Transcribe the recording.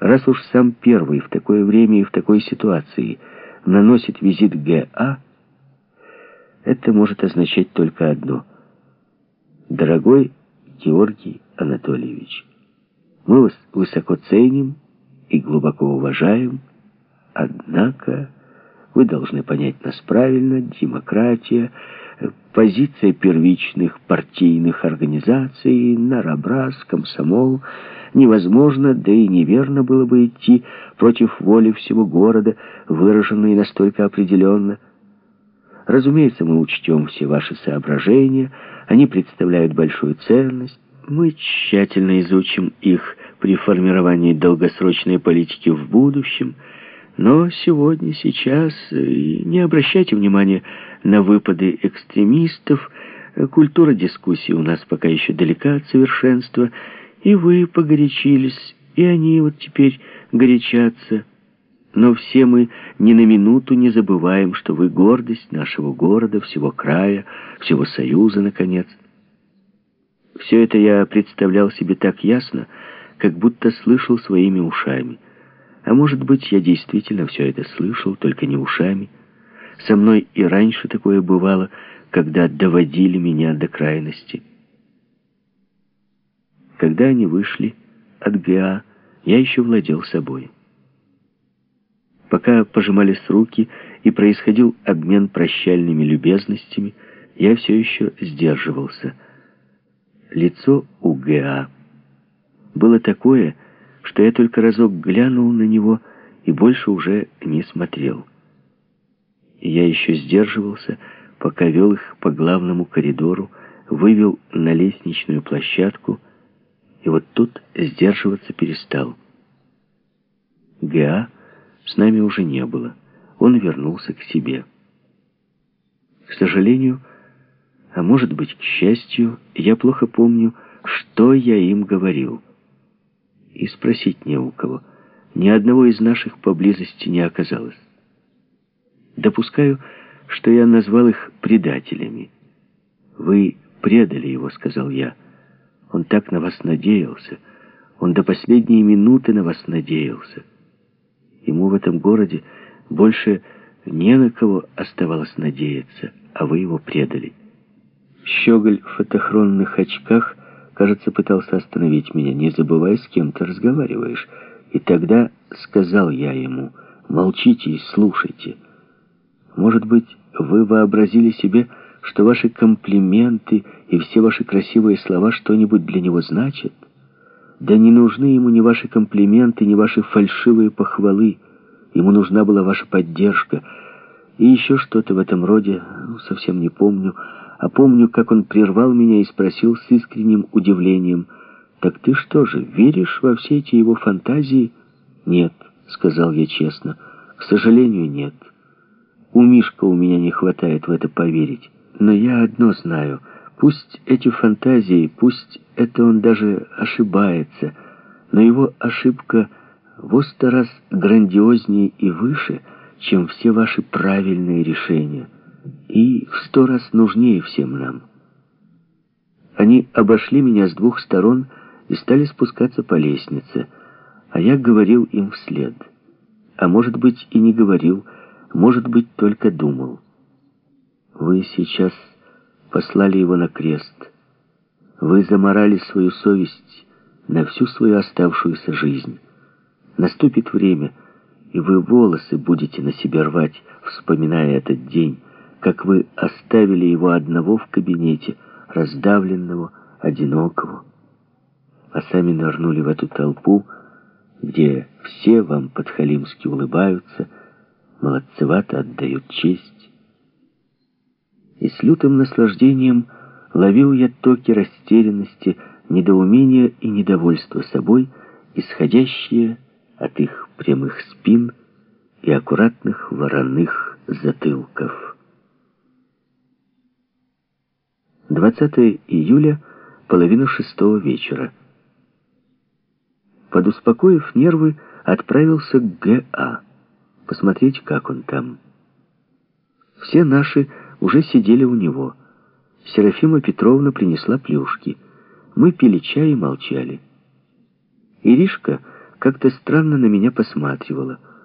Раз уж сам первый в такое время и в такой ситуации наносит визит Г.А., это может означать только одно. Дорогой Георгий Анатольевич, мы вас высоко ценим и глубоко уважаем, однако вы должны понять нас правильно, демократия, позиция первичных партийных организаций, Нарабраз, Комсомол — невозможно, да и неверно было бы идти против воли всего города, выраженной настолько определенно. Разумеется, мы учтем все ваши соображения, они представляют большую ценность. Мы тщательно изучим их при формировании долгосрочной политики в будущем, но сегодня, сейчас не обращайте внимания на выпады экстремистов, культура дискуссии у нас пока еще далека от совершенства, и вы погорячились, и они вот теперь горячатся. Но все мы ни на минуту не забываем, что вы гордость нашего города, всего края, всего Союза, наконец. Все это я представлял себе так ясно, как будто слышал своими ушами. А может быть, я действительно все это слышал, только не ушами. Со мной и раньше такое бывало, когда доводили меня до крайности. Когда они вышли от ГА, я еще владел собой. Пока пожимались руки и происходил обмен прощальными любезностями, я все еще сдерживался. Лицо у ГА было такое, что я только разок глянул на него и больше уже не смотрел. я еще сдерживался, пока вел их по главному коридору, вывел на лестничную площадку, и вот тут сдерживаться перестал. Геа с нами уже не было. Он вернулся к себе. К сожалению, а может быть, к счастью, я плохо помню, что я им говорил. И спросить не у кого. Ни одного из наших поблизости не оказалось. Допускаю, что я назвал их предателями. «Вы предали его», — сказал я. Он так на вас надеялся. Он до последней минуты на вас надеялся. Ему в этом городе больше не на кого оставалось надеяться, а вы его предали. Щеголь в фотохронных очках, кажется, пытался остановить меня. Не забывай, с кем ты разговариваешь. И тогда сказал я ему, молчите и слушайте. Может быть, вы вообразили себе что ваши комплименты и все ваши красивые слова что-нибудь для него значат? Да не нужны ему ни ваши комплименты, ни ваши фальшивые похвалы. Ему нужна была ваша поддержка. И еще что-то в этом роде, ну, совсем не помню. А помню, как он прервал меня и спросил с искренним удивлением, «Так ты что же, веришь во все эти его фантазии?» «Нет», — сказал я честно, — «к сожалению, нет. У Мишка у меня не хватает в это поверить». Но я одно знаю. Пусть эти фантазии, пусть это он даже ошибается, но его ошибка в сто раз грандиознее и выше, чем все ваши правильные решения, и в сто раз нужнее всем нам. Они обошли меня с двух сторон и стали спускаться по лестнице, а я говорил им вслед. А может быть и не говорил, может быть только думал. Вы сейчас послали его на крест. Вы заморали свою совесть на всю свою оставшуюся жизнь. Наступит время, и вы волосы будете на себе рвать, вспоминая этот день, как вы оставили его одного в кабинете, раздавленного, одинокого, а сами нырнули в эту толпу, где все вам подхалимски улыбаются, молодцевато отдают честь, и с лютым наслаждением ловил я токи растерянности, недоумения и недовольства собой, исходящие от их прямых спин и аккуратных вороных затылков. 20 июля, половина шестого вечера. Подуспокоив нервы, отправился к Г.А. посмотреть, как он там. Все наши уже сидели у него. Серафима Петровна принесла плюшки. Мы пили чай и молчали. Иришка как-то странно на меня посматривала.